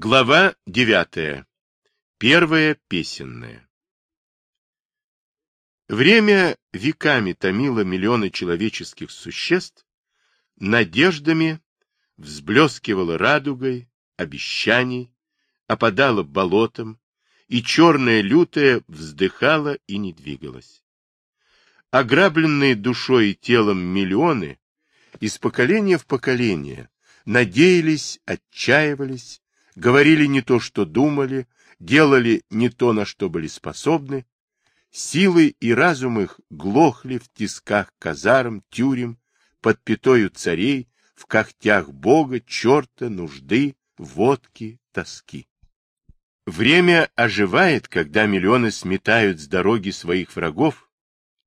Глава девятая. Первая песенная. Время веками томило миллионы человеческих существ, надеждами взблескивало радугой, обещаний, опадало болотом, и черная лютая вздыхала и не двигалась. Ограбленные душой и телом миллионы из поколения в поколение надеялись, отчаивались, говорили не то, что думали, делали не то, на что были способны, силы и разум их глохли в тисках казарм, тюрем, под пятою царей, в когтях бога, черта, нужды, водки, тоски. Время оживает, когда миллионы сметают с дороги своих врагов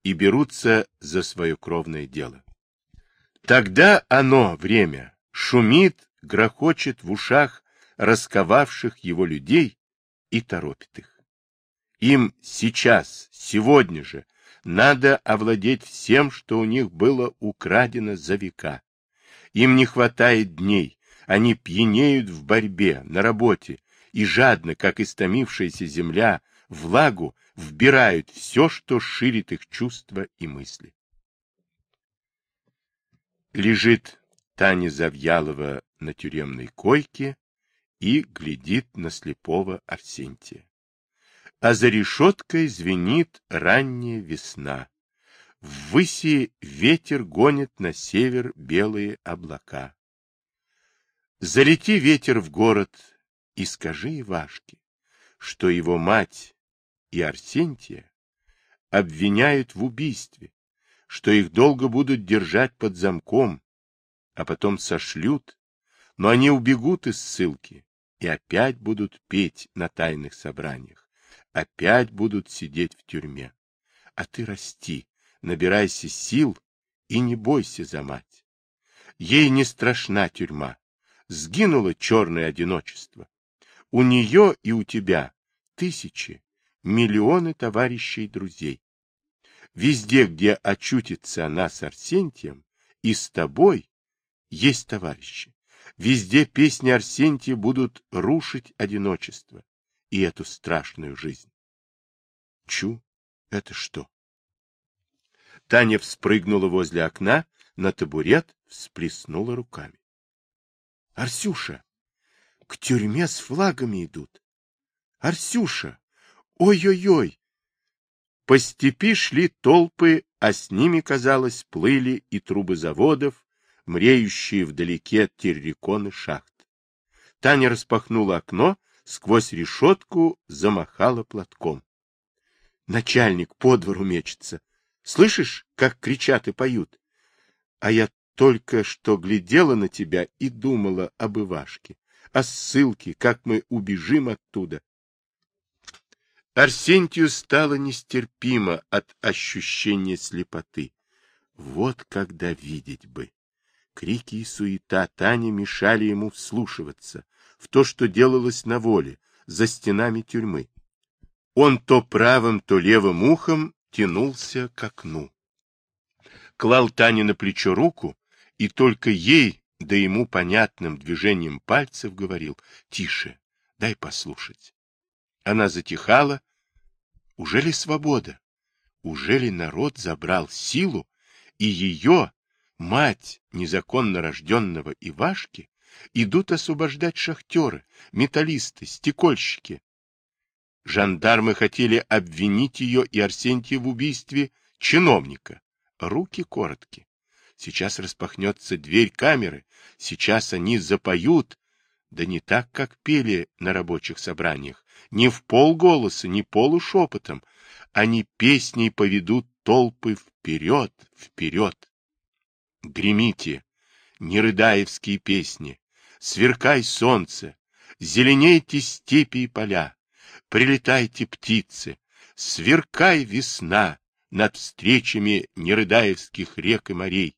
и берутся за свое кровное дело. Тогда оно, время, шумит, грохочет в ушах расковавших его людей и торопит их. Им сейчас, сегодня же, надо овладеть всем, что у них было украдено за века. Им не хватает дней, они пьянеют в борьбе, на работе, и жадно, как истомившаяся земля, влагу вбирают все, что ширит их чувства и мысли. Лежит Таня Завьялова на тюремной койке и глядит на слепого Арсентия. А за решеткой звенит ранняя весна. Ввыси ветер гонит на север белые облака. Залети ветер в город и скажи Ивашке, что его мать и Арсентия обвиняют в убийстве, что их долго будут держать под замком, а потом сошлют, но они убегут из ссылки, и опять будут петь на тайных собраниях, опять будут сидеть в тюрьме. А ты расти, набирайся сил и не бойся за мать. Ей не страшна тюрьма, сгинуло черное одиночество. У нее и у тебя тысячи, миллионы товарищей и друзей. Везде, где очутится она с Арсентием, и с тобой есть товарищи. Везде песни Арсентия будут рушить одиночество и эту страшную жизнь. Чу, это что? Таня вспрыгнула возле окна, на табурет всплеснула руками. — Арсюша, к тюрьме с флагами идут. Арсюша, ой-ой-ой! По степи шли толпы, а с ними, казалось, плыли и трубы заводов, мреющие вдалеке терриконы шахт. Таня распахнула окно, сквозь решетку замахала платком. Начальник по двору мечется. Слышишь, как кричат и поют? А я только что глядела на тебя и думала об Ивашке, о ссылке, как мы убежим оттуда. Арсентию стало нестерпимо от ощущения слепоты. Вот когда видеть бы. Крики и суета Тани мешали ему вслушиваться в то, что делалось на воле, за стенами тюрьмы. Он то правым, то левым ухом тянулся к окну. Клал Тане на плечо руку, и только ей, да ему понятным движением пальцев говорил «Тише, дай послушать». Она затихала. Уже ли свобода? Уже ли народ забрал силу, и ее, мать незаконно рожденного Ивашки, идут освобождать шахтеры, металлисты, стекольщики. Жандармы хотели обвинить ее и Арсентия в убийстве чиновника. Руки коротки. Сейчас распахнется дверь камеры, сейчас они запоют, да не так, как пели на рабочих собраниях, не в полголоса, не полушепотом, они песней поведут толпы вперед, вперед. Гремите, нерыдаевские песни, сверкай солнце, зеленейте степи и поля, прилетайте птицы, сверкай весна над встречами нерыдаевских рек и морей,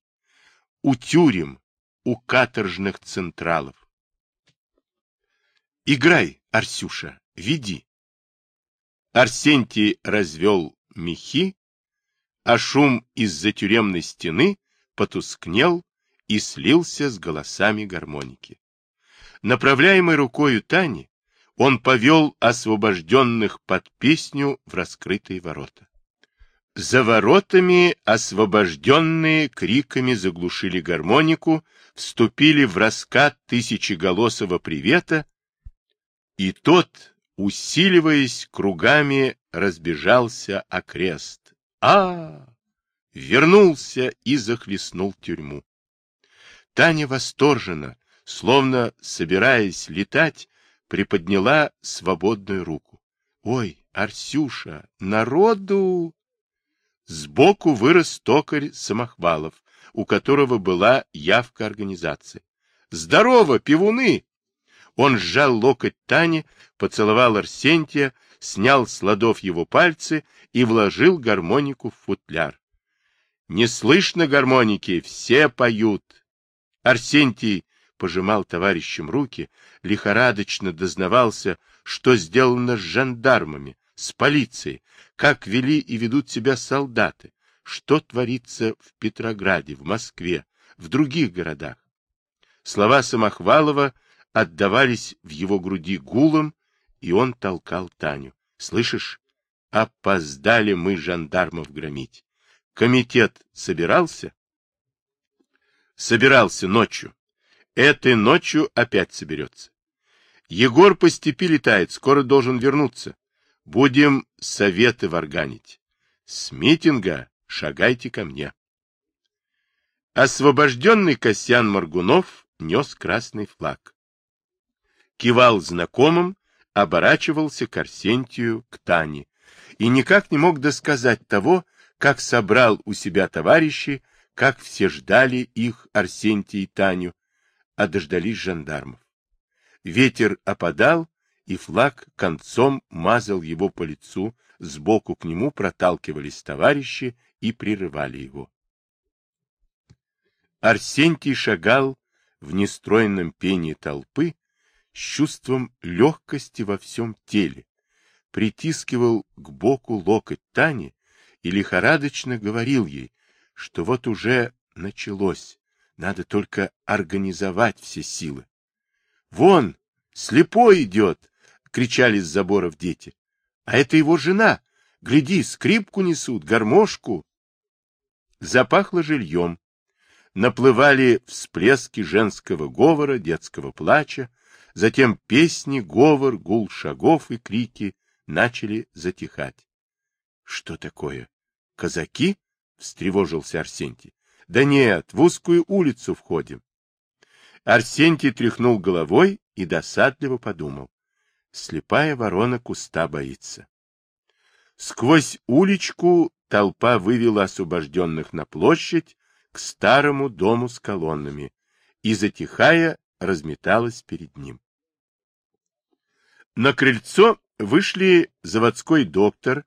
у тюрем, у каторжных централов. Играй, Арсюша, веди. Арсентий развел мехи, а шум из-за тюремной стены потускнел и слился с голосами гармоники. Направляемый рукою Тани, он повел освобожденных под песню в раскрытые ворота. За воротами освобожденные криками заглушили гармонику, вступили в раскат тысячеголосого привета, и тот, усиливаясь кругами, разбежался окрест. А, вернулся и захлестнул тюрьму. Таня восторженно, словно собираясь летать, приподняла свободную руку. — Ой, Арсюша, народу! Сбоку вырос токарь Самохвалов, у которого была явка организации. «Здорово, пивуны!» Он сжал локоть Тани, поцеловал Арсентия, снял с ладов его пальцы и вложил гармонику в футляр. «Не слышно гармоники, все поют!» Арсентий пожимал товарищам руки, лихорадочно дознавался, что сделано с жандармами, с полицией, как вели и ведут себя солдаты, что творится в Петрограде, в Москве, в других городах. Слова Самохвалова отдавались в его груди гулом, и он толкал Таню. Слышишь, опоздали мы жандармов громить. Комитет собирался? Собирался ночью. Этой ночью опять соберется. Егор по степи летает, скоро должен вернуться. Будем советы варганить. С митинга шагайте ко мне. Освобожденный Косян Маргунов нес красный флаг. Кивал знакомым, оборачивался к Арсентию, к Тане, и никак не мог досказать того, как собрал у себя товарищей, как все ждали их, Арсентий и Таню, а дождались жандармов. Ветер опадал, и флаг концом мазал его по лицу, сбоку к нему проталкивались товарищи и прерывали его. Арсентий шагал в нестройном пении толпы с чувством легкости во всем теле, притискивал к боку локоть Тани и лихорадочно говорил ей, что вот уже началось, надо только организовать все силы. Вон, слепой идет, кричали с заборов дети. А это его жена. Гляди, скрипку несут, гармошку. Запахло жильем. Наплывали всплески женского говора, детского плача. Затем песни, говор, гул шагов и крики начали затихать. — Что такое? Казаки? — встревожился Арсентий. — Да нет, в узкую улицу входим. Арсентий тряхнул головой и досадливо подумал. Слепая ворона куста боится. Сквозь уличку толпа вывела освобожденных на площадь к старому дому с колоннами и, затихая, разметалась перед ним. На крыльцо вышли заводской доктор,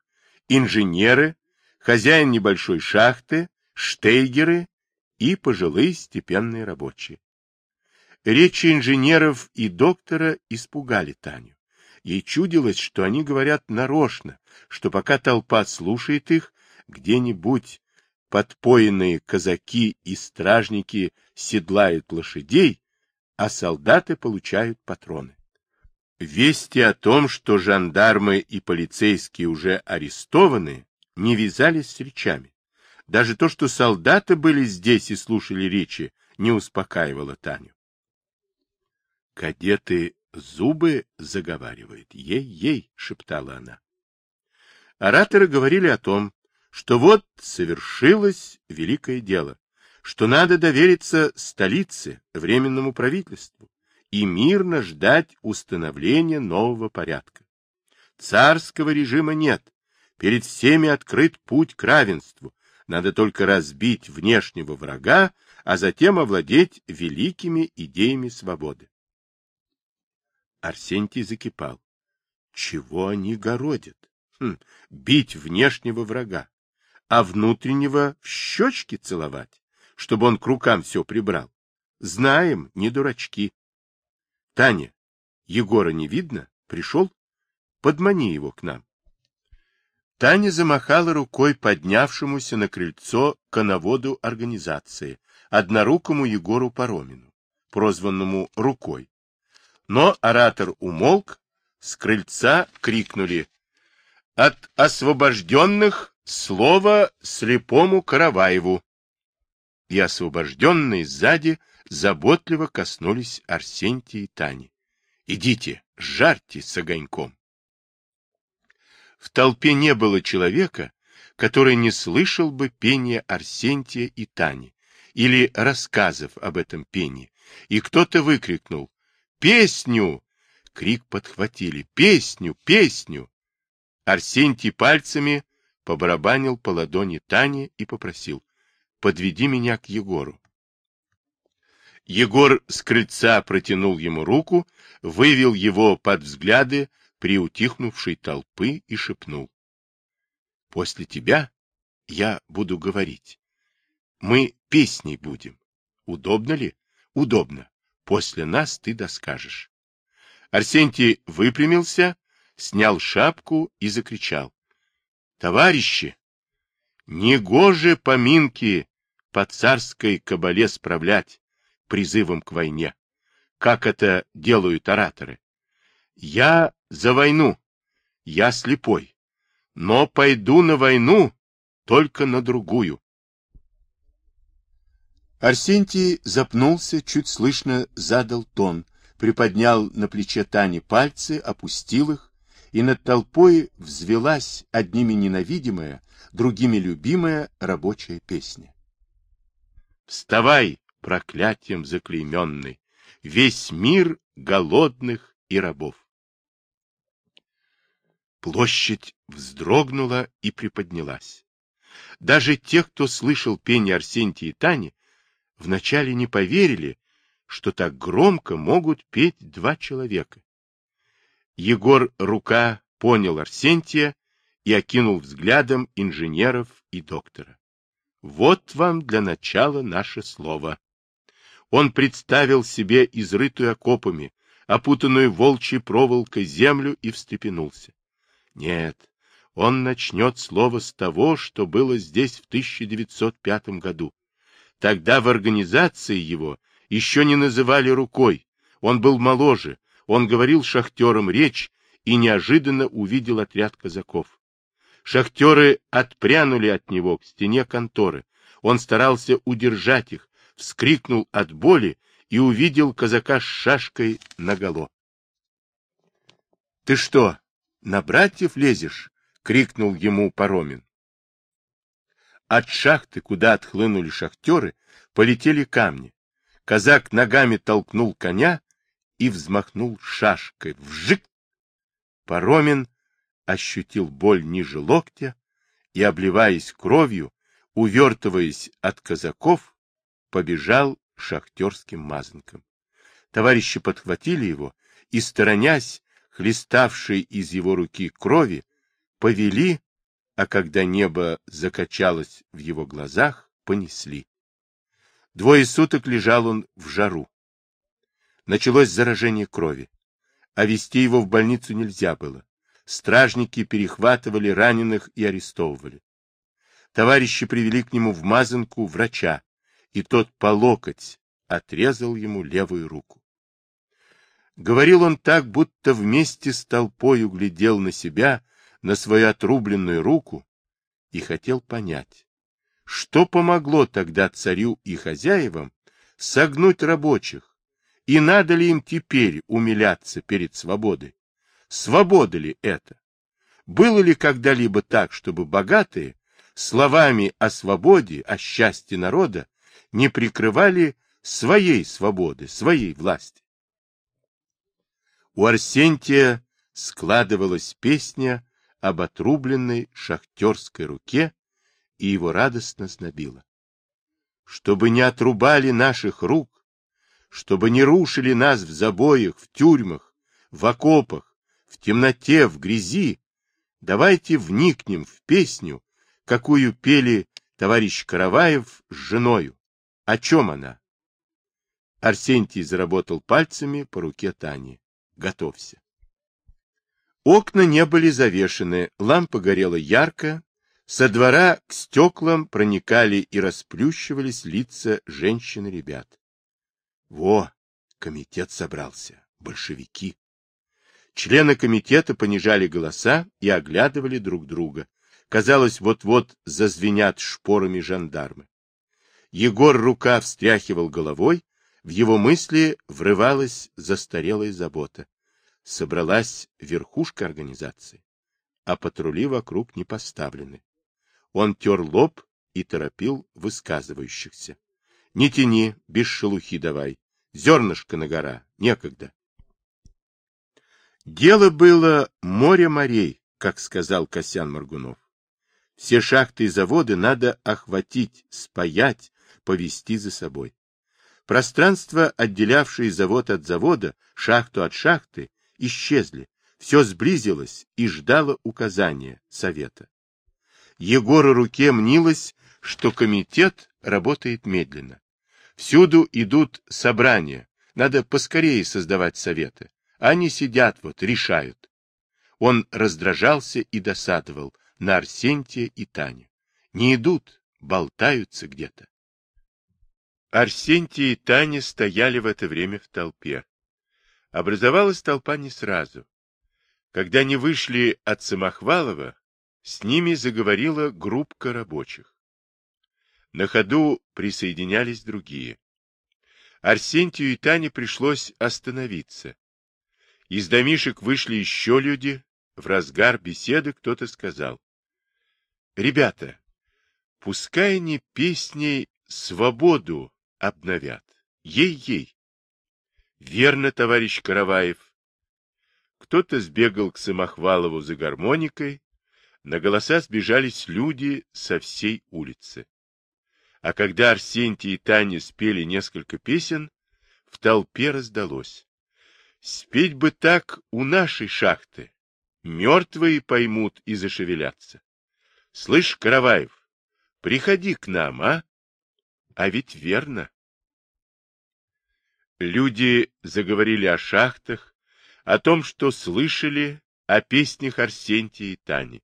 инженеры, хозяин небольшой шахты, штейгеры и пожилые степенные рабочие. Речи инженеров и доктора испугали Таню. Ей чудилось, что они говорят нарочно, что пока толпа слушает их, где-нибудь подпоенные казаки и стражники седлают лошадей, а солдаты получают патроны. Вести о том, что жандармы и полицейские уже арестованы, не вязались с речами. Даже то, что солдаты были здесь и слушали речи, не успокаивало Таню. Кадеты Зубы заговаривает. Ей-ей, шептала она. Ораторы говорили о том, что вот совершилось великое дело, что надо довериться столице, временному правительству и мирно ждать установления нового порядка. Царского режима нет, перед всеми открыт путь к равенству, надо только разбить внешнего врага, а затем овладеть великими идеями свободы. Арсентий закипал. Чего они городят? Хм, бить внешнего врага, а внутреннего в щечки целовать, чтобы он к рукам все прибрал. Знаем, не дурачки. Таня, Егора не видно? Пришел? Подмани его к нам. Таня замахала рукой поднявшемуся на крыльцо коноводу организации, однорукому Егору Паромину, прозванному Рукой. Но оратор умолк, с крыльца крикнули «От освобожденных слово слепому Караваеву!» И освобожденные сзади заботливо коснулись Арсентия и Тани. «Идите, жарьте с огоньком!» В толпе не было человека, который не слышал бы пения Арсентия и Тани или рассказов об этом пении, и кто-то выкрикнул «Песню!» Крик подхватили «Песню! Песню!» Арсентий пальцами побарабанил по ладони Тани и попросил «Подведи меня к Егору». Егор с крыльца протянул ему руку, вывел его под взгляды приутихнувшей толпы и шепнул. «После тебя я буду говорить. Мы песней будем. Удобно ли? Удобно. После нас ты доскажешь. Арсентий выпрямился, снял шапку и закричал. Товарищи, негоже поминки по царской кабале справлять призывом к войне, как это делают ораторы. Я за войну, я слепой, но пойду на войну только на другую. Арсентий запнулся, чуть слышно задал тон, приподнял на плече Тани пальцы, опустил их, и над толпой взвелась одними ненавидимая, другими любимая рабочая песня. «Вставай, проклятием заклейменный, весь мир голодных и рабов!» Площадь вздрогнула и приподнялась. Даже те, кто слышал пение Арсентия и Тани, вначале не поверили, что так громко могут петь два человека. Егор Рука понял Арсентия и окинул взглядом инженеров и доктора. Вот вам для начала наше слово. Он представил себе изрытую окопами, опутанную волчьей проволокой землю и встрепенулся. Нет, он начнет слово с того, что было здесь в 1905 году. Тогда в организации его еще не называли рукой. Он был моложе, он говорил шахтерам речь и неожиданно увидел отряд казаков. Шахтеры отпрянули от него к стене конторы. Он старался удержать их, вскрикнул от боли и увидел казака с шашкой наголо. — Ты что, на братьев лезешь? — крикнул ему Паромин. От шахты, куда отхлынули шахтеры, полетели камни. Казак ногами толкнул коня и взмахнул шашкой. Вжик! Паромин ощутил боль ниже локтя и, обливаясь кровью, увертываясь от казаков, побежал шахтерским мазанком. Товарищи подхватили его и, сторонясь, хлеставшей из его руки крови, повели а когда небо закачалось в его глазах, понесли. Двое суток лежал он в жару. Началось заражение крови, а вести его в больницу нельзя было. Стражники перехватывали раненых и арестовывали. Товарищи привели к нему в мазанку врача, и тот по локоть отрезал ему левую руку. Говорил он так, будто вместе с толпой углядел на себя на свою отрубленную руку и хотел понять, что помогло тогда царю и хозяевам согнуть рабочих, и надо ли им теперь умиляться перед свободой? Свобода ли это? Было ли когда-либо так, чтобы богатые словами о свободе, о счастье народа не прикрывали своей свободы, своей власти? У Арсентия складывалась песня об отрубленной шахтерской руке, и его радостно знобило. Чтобы не отрубали наших рук, чтобы не рушили нас в забоях, в тюрьмах, в окопах, в темноте, в грязи, давайте вникнем в песню, какую пели товарищ Караваев с женою. О чем она? Арсентий заработал пальцами по руке Тани. Готовься. Окна не были завешены, лампа горела ярко, со двора к стеклам проникали и расплющивались лица женщин и ребят. Во, комитет собрался. большевики. Члены комитета понижали голоса и оглядывали друг друга. Казалось, вот-вот зазвенят шпорами жандармы. Егор рука встряхивал головой, в его мысли врывалась застарелая забота. Собралась верхушка организации, а патрули вокруг не поставлены. Он тер лоб и торопил высказывающихся. — Не тяни, без шелухи давай. Зернышко на гора, некогда. Дело было море морей, как сказал Косян Маргунов. Все шахты и заводы надо охватить, спаять, повести за собой. Пространство, отделявшее завод от завода, шахту от шахты, исчезли. Все сблизилось и ждало указания совета. Егору руке мнилось, что комитет работает медленно. Всюду идут собрания, надо поскорее создавать советы. Они сидят вот, решают. Он раздражался и досадовал на Арсентия и Таню. Не идут, болтаются где-то. Арсентий и Таня стояли в это время в толпе. Образовалась толпа не сразу. Когда они вышли от Самохвалова, с ними заговорила группка рабочих. На ходу присоединялись другие. Арсентию и Тане пришлось остановиться. Из домишек вышли еще люди. В разгар беседы кто-то сказал. — Ребята, пускай они песней свободу обновят. Ей-ей. Верно, товарищ Караваев. Кто-то сбегал к Самохвалову за гармоникой. На голоса сбежались люди со всей улицы. А когда Арсентий и Таня спели несколько песен, в толпе раздалось. Спеть бы так у нашей шахты. Мертвые поймут и зашевелятся. Слышь, Караваев, приходи к нам, а? А ведь верно. Люди заговорили о шахтах, о том, что слышали о песнях Арсентия и Тани.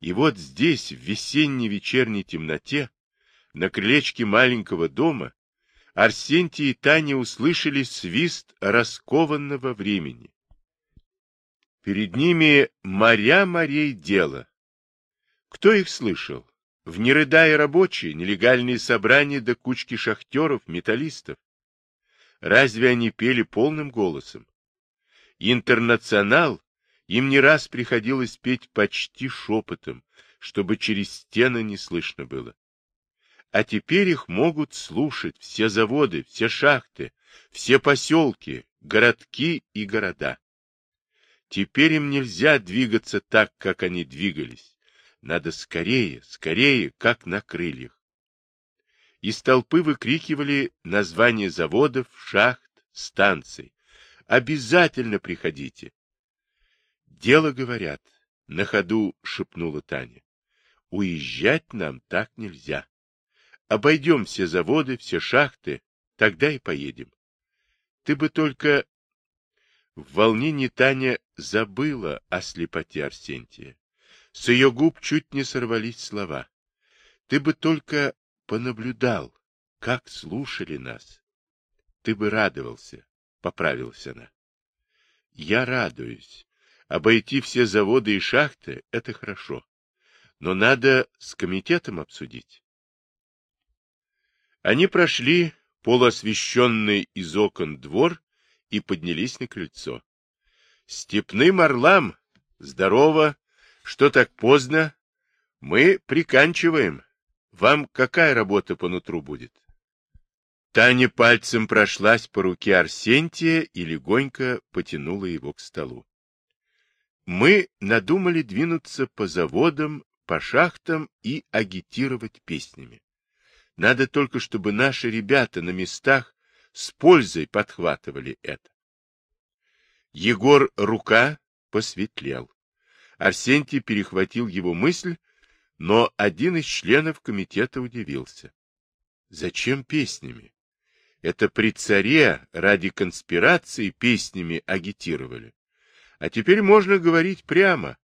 И вот здесь, в весенней вечерней темноте, на крылечке маленького дома, Арсентий и Таня услышали свист раскованного времени. Перед ними моря морей дело. Кто их слышал? В нерыдая рабочие, нелегальные собрания до кучки шахтеров, металлистов. Разве они пели полным голосом? Интернационал им не раз приходилось петь почти шепотом, чтобы через стены не слышно было. А теперь их могут слушать все заводы, все шахты, все поселки, городки и города. Теперь им нельзя двигаться так, как они двигались. Надо скорее, скорее, как на крыльях. Из толпы выкрикивали названия заводов, шахт, станций. Обязательно приходите. Дело, говорят, на ходу шепнула Таня. Уезжать нам так нельзя. Обойдем все заводы, все шахты, тогда и поедем. Ты бы только... В волнении Таня забыла о слепоте Арсентия. С ее губ чуть не сорвались слова. Ты бы только понаблюдал, как слушали нас. Ты бы радовался, — поправилась она. Я радуюсь. Обойти все заводы и шахты — это хорошо. Но надо с комитетом обсудить. Они прошли полуосвещенный из окон двор и поднялись на крыльцо. Степным орлам, здорово, что так поздно? Мы приканчиваем. Вам какая работа по нутру будет? Таня пальцем прошлась по руке Арсентия и легонько потянула его к столу. Мы надумали двинуться по заводам, по шахтам и агитировать песнями. Надо только, чтобы наши ребята на местах с пользой подхватывали это. Егор рука посветлел. Арсентий перехватил его мысль, но один из членов комитета удивился. Зачем песнями? Это при царе ради конспирации песнями агитировали. А теперь можно говорить прямо.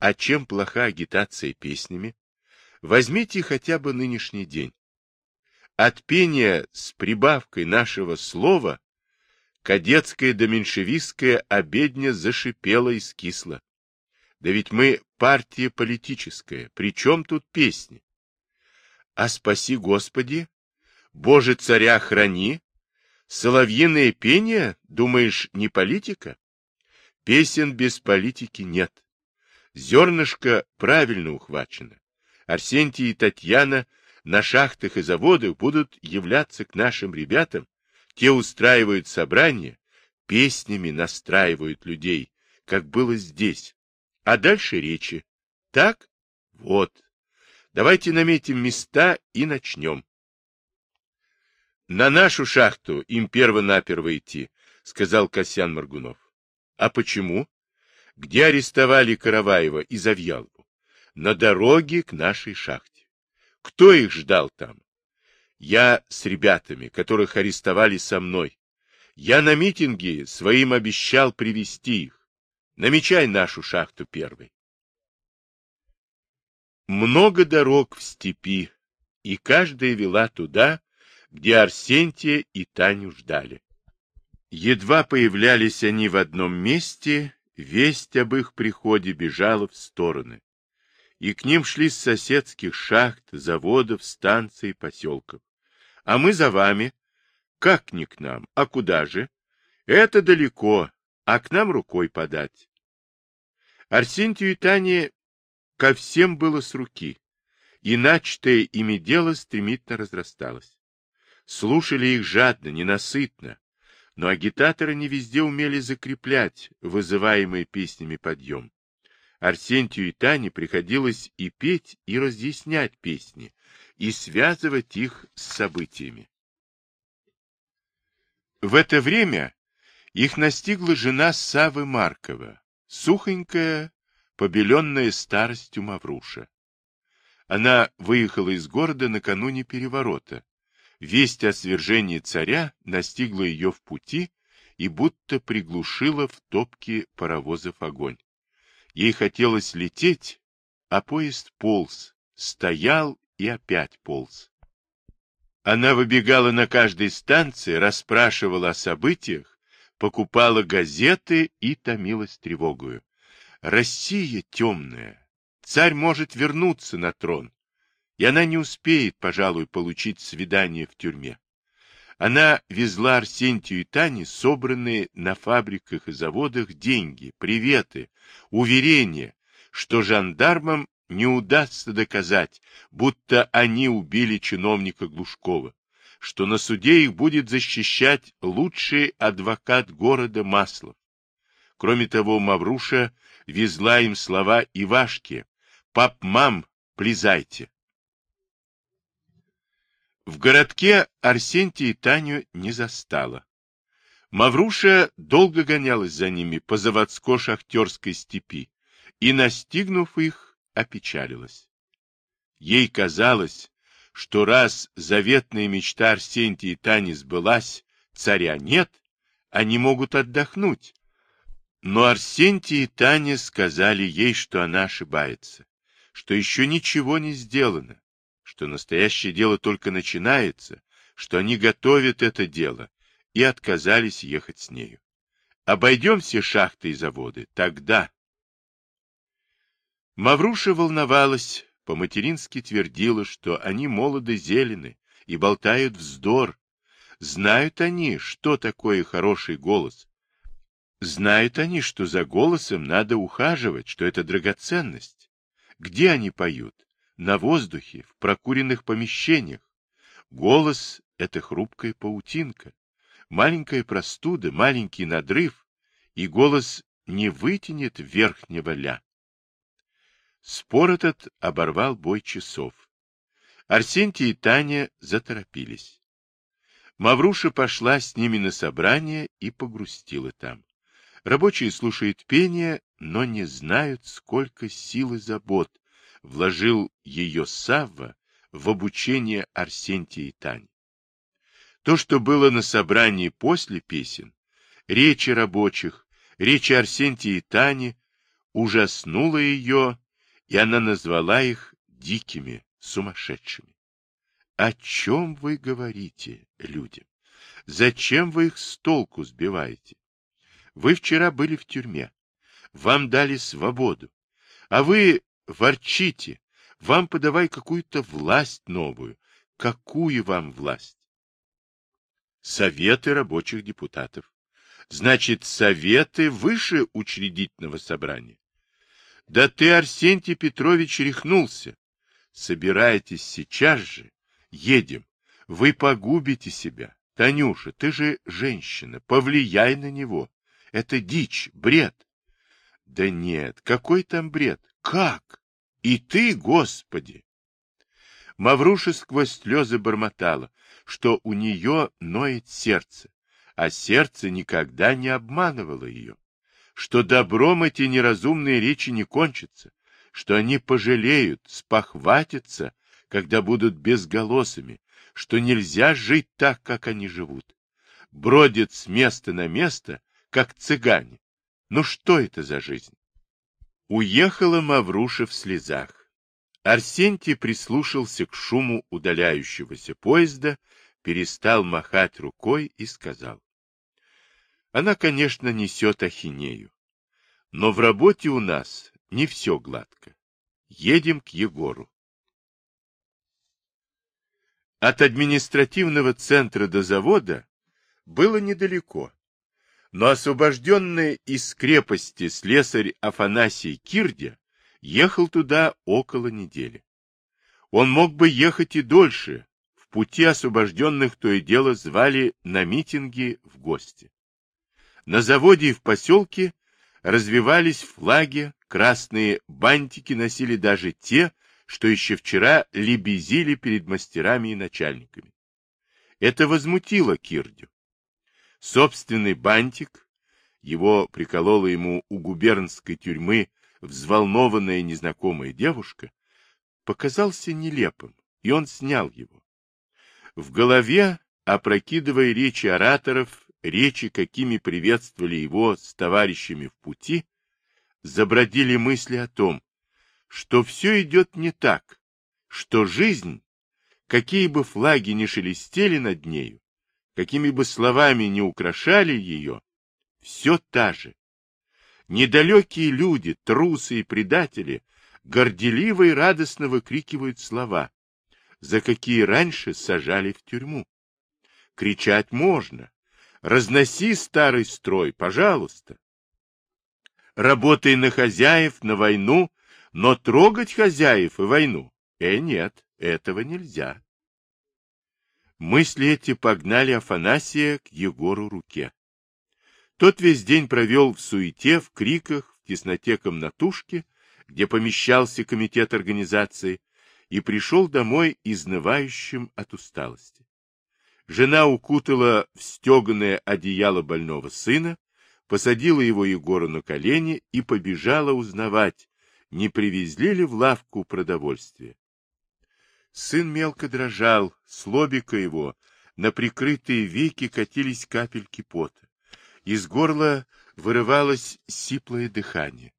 А чем плоха агитация песнями? Возьмите хотя бы нынешний день. От пения с прибавкой нашего слова кадетская да меньшевистская обедня зашипела и скисла. Да ведь мы партия политическая, при чем тут песни? А спаси Господи, Боже царя храни, соловьиное пение, думаешь, не политика? Песен без политики нет. Зернышко правильно ухвачено. Арсентий и Татьяна на шахтах и заводах будут являться к нашим ребятам, те устраивают собрания, песнями настраивают людей, как было здесь. А дальше речи. Так? Вот. Давайте наметим места и начнем. На нашу шахту им перво-наперво идти, сказал Касьян Маргунов. А почему? Где арестовали Караваева и Завьялову? На дороге к нашей шахте. Кто их ждал там? Я с ребятами, которых арестовали со мной. Я на митинге своим обещал привести их. Намечай нашу шахту первой. Много дорог в степи, и каждая вела туда, где Арсентия и Таню ждали. Едва появлялись они в одном месте, весть об их приходе бежала в стороны, и к ним шли с соседских шахт, заводов, станций, поселков. А мы за вами. Как не к нам, а куда же? Это далеко, а к нам рукой подать. Арсентию и Тане ко всем было с руки, и начатое ими дело стремительно разрасталось. Слушали их жадно, ненасытно, но агитаторы не везде умели закреплять вызываемый песнями подъем. Арсентию и Тане приходилось и петь, и разъяснять песни, и связывать их с событиями. В это время их настигла жена Савы Маркова, сухонькая, побеленная старостью Мавруша. Она выехала из города накануне переворота. Весть о свержении царя настигла ее в пути и будто приглушила в топке паровозов огонь. Ей хотелось лететь, а поезд полз, стоял и опять полз. Она выбегала на каждой станции, расспрашивала о событиях, покупала газеты и томилась тревогою. Россия темная. Царь может вернуться на трон, и она не успеет, пожалуй, получить свидание в тюрьме. Она везла Арсентию и Тане собранные на фабриках и заводах деньги, приветы, уверения, что жандармам не удастся доказать, будто они убили чиновника Глушкова, что на суде их будет защищать лучший адвокат города Маслов. Кроме того, Мавруша везла им слова Ивашки «Пап-мам, плезайте». В городке Арсентий Таню не застала. Мавруша долго гонялась за ними по заводско-шахтерской степи и, настигнув их, опечалилась. Ей казалось, что раз заветная мечта Арсентия и Тани сбылась, царя нет, они могут отдохнуть. Но Арсентий и Таня сказали ей, что она ошибается, что еще ничего не сделано, что настоящее дело только начинается, что они готовят это дело, и отказались ехать с нею. Обойдем все шахты и заводы, тогда... Мавруша волновалась, по-матерински твердила, что они молоды зелены и болтают вздор. Знают они, что такое хороший голос. Знают они, что за голосом надо ухаживать, что это драгоценность. Где они поют? На воздухе, в прокуренных помещениях. Голос — это хрупкая паутинка, маленькая простуда, маленький надрыв, и голос не вытянет верхнего ля. Спор этот оборвал бой часов. Арсентий и Таня заторопились. Мавруша пошла с ними на собрание и погрустила там. Рабочие слушают пение, но не знают, сколько сил и забот вложил ее Савва в обучение Арсентия и Тани. То, что было на собрании после песен, речи рабочих, речи Арсентия и Тани, ужаснуло ее и она назвала их дикими, сумасшедшими. О чем вы говорите, люди? Зачем вы их с толку сбиваете? Вы вчера были в тюрьме. Вам дали свободу. А вы ворчите. Вам подавай какую-то власть новую. Какую вам власть? Советы рабочих депутатов. Значит, советы выше учредительного собрания. Да ты, Арсентий Петрович, рехнулся. Собирайтесь сейчас же. Едем. Вы погубите себя. Танюша, ты же женщина. Повлияй на него. Это дичь, бред. Да нет, какой там бред? Как? И ты, Господи! Мавруша сквозь слезы бормотала, что у нее ноет сердце, а сердце никогда не обманывало ее, что добром эти неразумные речи не кончатся, что они пожалеют, спохватятся, когда будут безголосыми, что нельзя жить так, как они живут. Бродят с места на место, как цыгане. Ну что это за жизнь? Уехала Мавруша в слезах. Арсентий прислушался к шуму удаляющегося поезда, перестал махать рукой и сказал. Она, конечно, несет ахинею. Но в работе у нас не все гладко. Едем к Егору. От административного центра до завода было недалеко, но освобожденный из крепости слесарь Афанасий Кирдя ехал туда около недели. Он мог бы ехать и дольше, в пути освобожденных то и дело звали на митинги в гости. На заводе и в поселке развивались флаги, красные бантики носили даже те, что еще вчера лебезили перед мастерами и начальниками. Это возмутило Кирдю. Собственный бантик, его приколола ему у губернской тюрьмы взволнованная незнакомая девушка, показался нелепым, и он снял его. В голове, опрокидывая речи ораторов, речи, какими приветствовали его с товарищами в пути, забродили мысли о том, что все идет не так, что жизнь, какие бы флаги ни шелестели над нею, какими бы словами ни украшали ее, все та же, Недалекие люди, трусы и предатели, горделиво и радостно выкрикивают слова, за какие раньше сажали в тюрьму. Кричать можно. Разноси старый строй, пожалуйста. Работай на хозяев, на войну, но трогать хозяев и войну. Э, нет, этого нельзя. Мысли эти погнали Афанасия к Егору руке. Тот весь день провел в суете, в криках, в тесноте комнатушки, где помещался комитет организации, и пришел домой изнывающим от усталости. Жена укутала в стеганое одеяло больного сына, посадила его Егору на колени и побежала узнавать, не привезли ли в лавку продовольствие. Сын мелко дрожал, с лобика его на прикрытые веки катились капельки пота. Из горла вырывалось сиплое дыхание.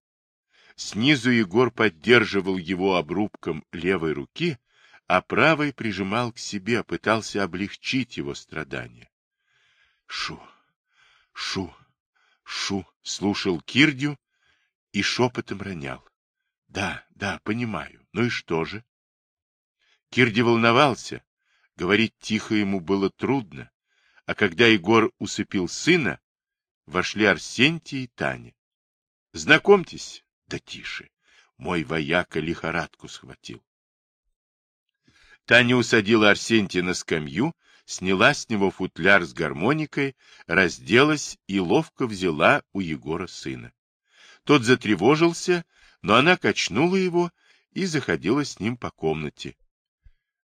Снизу Егор поддерживал его обрубком левой руки, а правой прижимал к себе, пытался облегчить его страдания. Шу, шу, шу, слушал Кирдю и шепотом ронял. Да, да, понимаю. Ну и что же? Кирди волновался. Говорить тихо ему было трудно. А когда Егор усыпил сына, вошли Арсентий и Таня. — Знакомьтесь, да тише, мой вояка лихорадку схватил. Таня усадила Арсентия на скамью, сняла с него футляр с гармоникой, разделась и ловко взяла у Егора сына. Тот затревожился, но она качнула его и заходила с ним по комнате.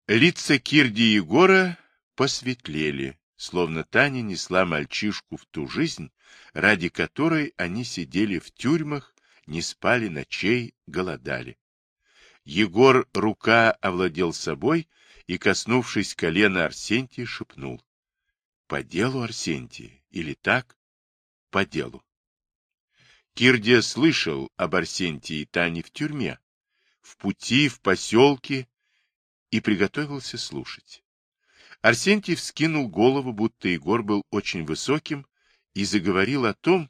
Лица Кирди и Егора посветлели, словно Таня несла мальчишку в ту жизнь, ради которой они сидели в тюрьмах, не спали ночей, голодали. Егор рука овладел собой и, коснувшись колена Арсентия, шепнул. — По делу, Арсентий, или так? — По делу. Кирдия слышал об Арсентии и Тане в тюрьме, в пути, в поселке, и приготовился слушать. Арсентий вскинул голову, будто Егор был очень высоким, и заговорил о том,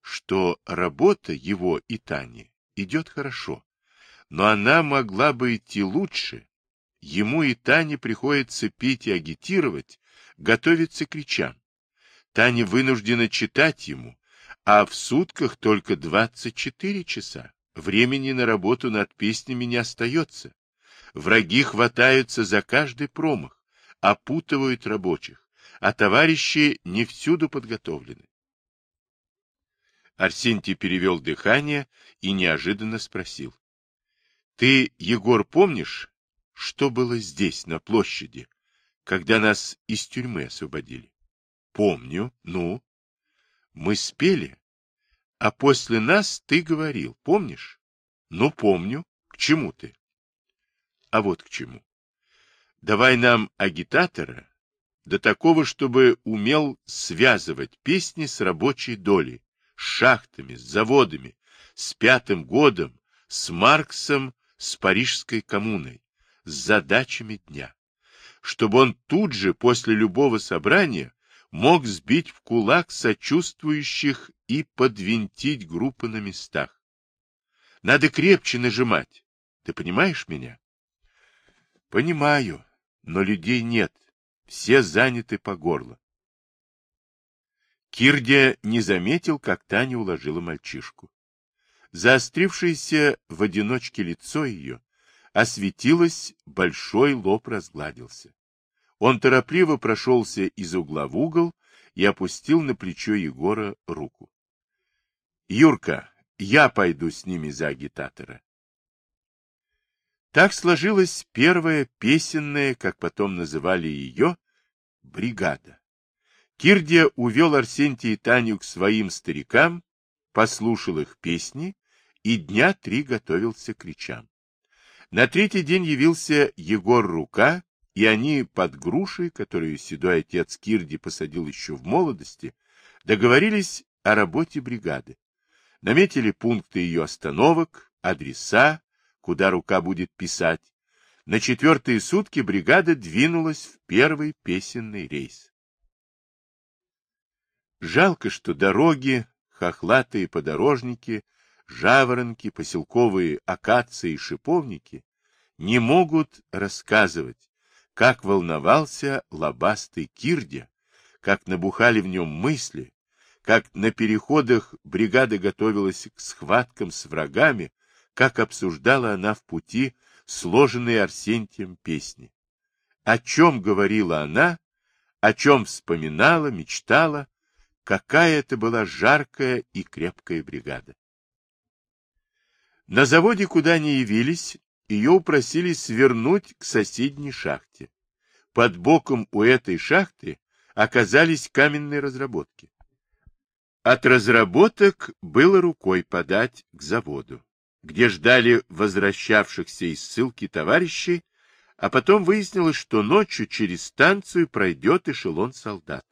что работа его и Тани идет хорошо, но она могла бы идти лучше. Ему и Тане приходится пить и агитировать, готовиться к речам. Таня вынуждена читать ему, а в сутках только 24 часа. Времени на работу над песнями не остается. Враги хватаются за каждый промах, опутывают рабочих, а товарищи не всюду подготовлены. Арсентий перевел дыхание и неожиданно спросил. — Ты, Егор, помнишь, что было здесь, на площади, когда нас из тюрьмы освободили? — Помню. Ну? Мы спели, а после нас ты говорил, помнишь? — Ну, помню. К чему ты? — А вот к чему. Давай нам агитатора, до такого, чтобы умел связывать песни с рабочей долей, с шахтами, с заводами, с пятым годом, с Марксом, с Парижской коммуной, с задачами дня, чтобы он тут же после любого собрания мог сбить в кулак сочувствующих и подвинтить группы на местах. Надо крепче нажимать. Ты понимаешь меня? Понимаю, но людей нет. Все заняты по горло. Кирдия не заметил, как Таня уложила мальчишку. Заострившееся в одиночке лицо ее осветилось, большой лоб разгладился. Он торопливо прошелся из угла в угол и опустил на плечо Егора руку. — Юрка, я пойду с ними за агитатора. Так сложилась первая песенная, как потом называли ее, бригада. Кирдия увел Арсентия и Таню к своим старикам, послушал их песни и дня три готовился к речам. На третий день явился Егор Рука, и они под грушей, которую седой отец Кирди посадил еще в молодости, договорились о работе бригады. Наметили пункты ее остановок, адреса, куда рука будет писать. На четвертые сутки бригада двинулась в первый песенный рейс. Жалко, что дороги, хохлатые подорожники, жаворонки, поселковые акации и шиповники не могут рассказывать, как волновался лобастый Кирдя, как набухали в нем мысли, как на переходах бригада готовилась к схваткам с врагами, как обсуждала она в пути сложенные Арсентием песни. О чем говорила она, о чем вспоминала, мечтала, Какая это была жаркая и крепкая бригада. На заводе, куда они явились, ее упросили свернуть к соседней шахте. Под боком у этой шахты оказались каменные разработки. От разработок было рукой подать к заводу, где ждали возвращавшихся из ссылки товарищей, а потом выяснилось, что ночью через станцию пройдет эшелон солдат.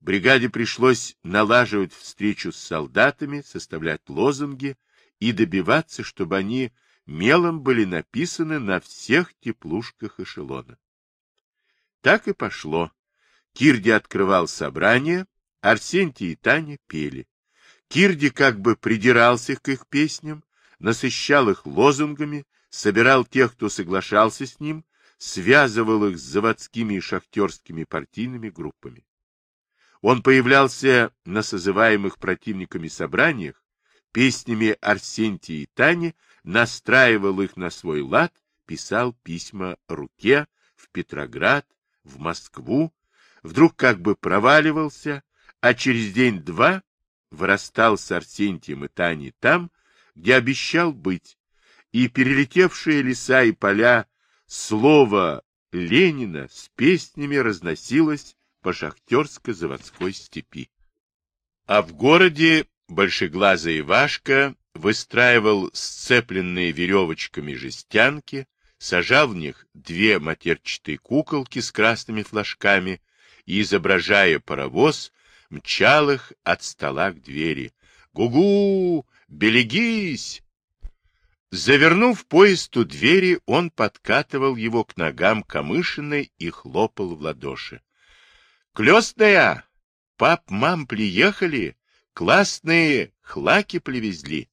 Бригаде пришлось налаживать встречу с солдатами, составлять лозунги и добиваться, чтобы они мелом были написаны на всех теплушках эшелона. Так и пошло. Кирди открывал собрание, Арсентий и Таня пели. Кирди как бы придирался к их песням, насыщал их лозунгами, собирал тех, кто соглашался с ним, связывал их с заводскими и шахтерскими партийными группами. Он появлялся на созываемых противниками собраниях, песнями Арсентия и Тани, настраивал их на свой лад, писал письма руке в Петроград, в Москву, вдруг как бы проваливался, а через день-два вырастал с Арсентием и Таней там, где обещал быть, и перелетевшие леса и поля слово Ленина с песнями разносилось по шахтерско-заводской степи. А в городе большеглазый Ивашка выстраивал сцепленные веревочками жестянки, сажал в них две матерчатые куколки с красными флажками и, изображая паровоз, мчал их от стола к двери. «Гу-гу! Берегись!» Завернув поезд у двери, он подкатывал его к ногам Камышиной и хлопал в ладоши. — Клёстная! Пап, мам, приехали! Классные хлаки привезли!